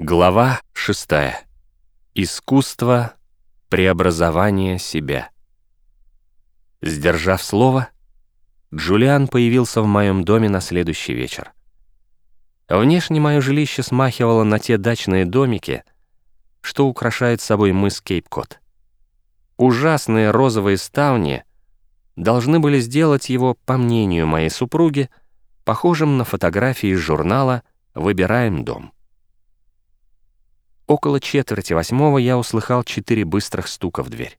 Глава 6. Искусство преобразования себя. Сдержав слово, Джулиан появился в моем доме на следующий вечер. Внешне мое жилище смахивало на те дачные домики, что украшают собой мыс Кейп-Кот. Ужасные розовые ставни должны были сделать его, по мнению моей супруги, похожим на фотографии из журнала «Выбираем дом». Около четверти восьмого я услыхал четыре быстрых стука в дверь.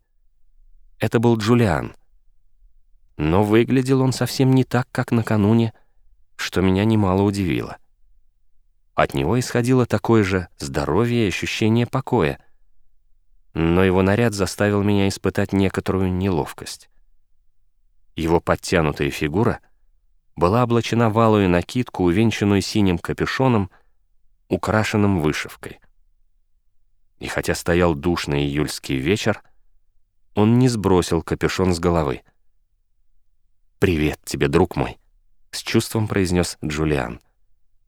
Это был Джулиан. Но выглядел он совсем не так, как накануне, что меня немало удивило. От него исходило такое же здоровье и ощущение покоя, но его наряд заставил меня испытать некоторую неловкость. Его подтянутая фигура была облачена в алую накидку, увенчанную синим капюшоном, украшенным вышивкой. И хотя стоял душный июльский вечер, он не сбросил капюшон с головы. «Привет тебе, друг мой», — с чувством произнес Джулиан.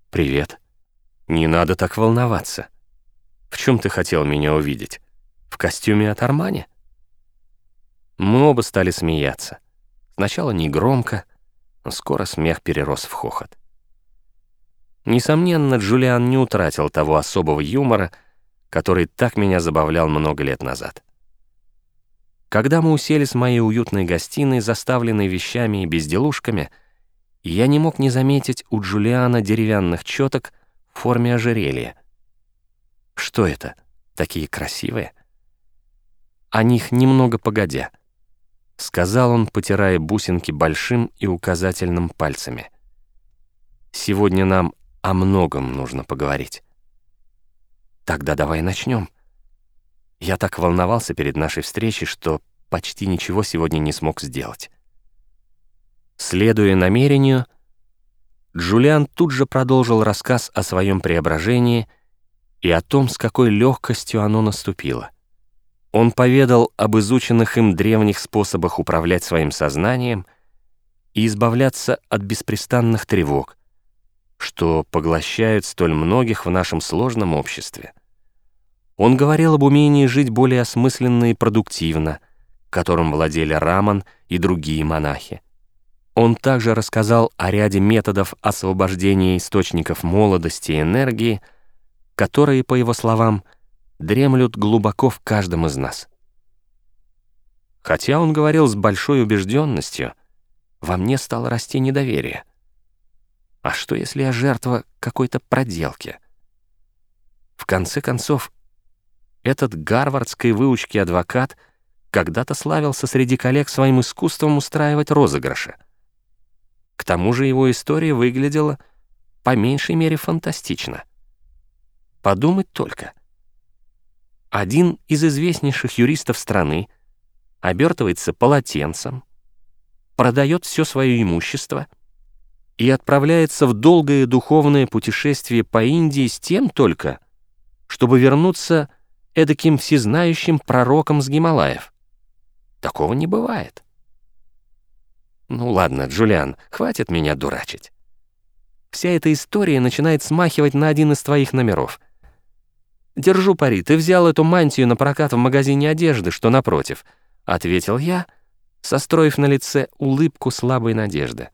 «Привет. Не надо так волноваться. В чем ты хотел меня увидеть? В костюме от Армани?» Мы оба стали смеяться. Сначала негромко, но скоро смех перерос в хохот. Несомненно, Джулиан не утратил того особого юмора, который так меня забавлял много лет назад. Когда мы уселись в моей уютной гостиной, заставленной вещами и безделушками, я не мог не заметить у Джулиана деревянных четок в форме ожерелья. Что это? Такие красивые? О них немного погодя, сказал он, потирая бусинки большим и указательным пальцами. Сегодня нам о многом нужно поговорить. Тогда давай начнем. Я так волновался перед нашей встречей, что почти ничего сегодня не смог сделать. Следуя намерению, Джулиан тут же продолжил рассказ о своем преображении и о том, с какой легкостью оно наступило. Он поведал об изученных им древних способах управлять своим сознанием и избавляться от беспрестанных тревог, что поглощают столь многих в нашем сложном обществе. Он говорил об умении жить более осмысленно и продуктивно, которым владели Раман и другие монахи. Он также рассказал о ряде методов освобождения источников молодости и энергии, которые, по его словам, дремлют глубоко в каждом из нас. Хотя он говорил с большой убежденностью, во мне стало расти недоверие. А что, если я жертва какой-то проделки? В конце концов, этот гарвардской выучки адвокат когда-то славился среди коллег своим искусством устраивать розыгрыши. К тому же его история выглядела по меньшей мере фантастично. Подумать только. Один из известнейших юристов страны обертывается полотенцем, продает все свое имущество — и отправляется в долгое духовное путешествие по Индии с тем только, чтобы вернуться эдаким всезнающим пророком с Гималаев. Такого не бывает. Ну ладно, Джулиан, хватит меня дурачить. Вся эта история начинает смахивать на один из твоих номеров. «Держу пари, ты взял эту мантию на прокат в магазине одежды, что напротив», — ответил я, состроив на лице улыбку слабой надежды.